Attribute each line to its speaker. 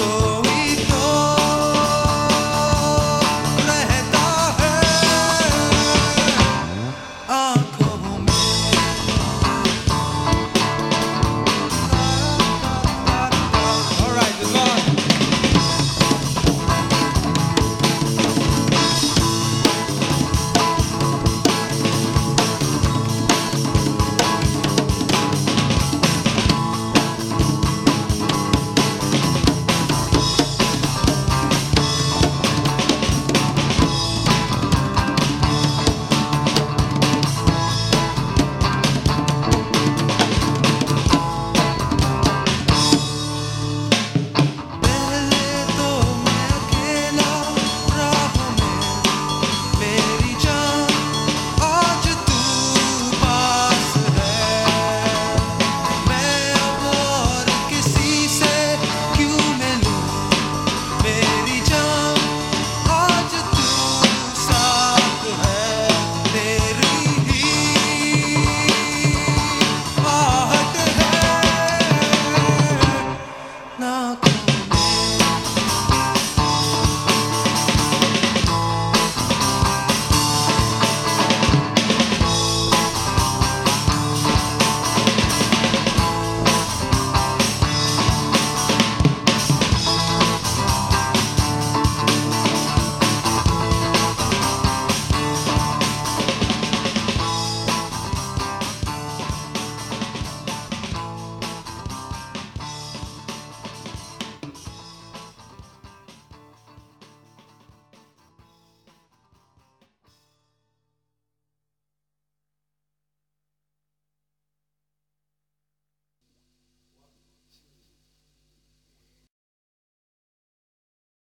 Speaker 1: Oh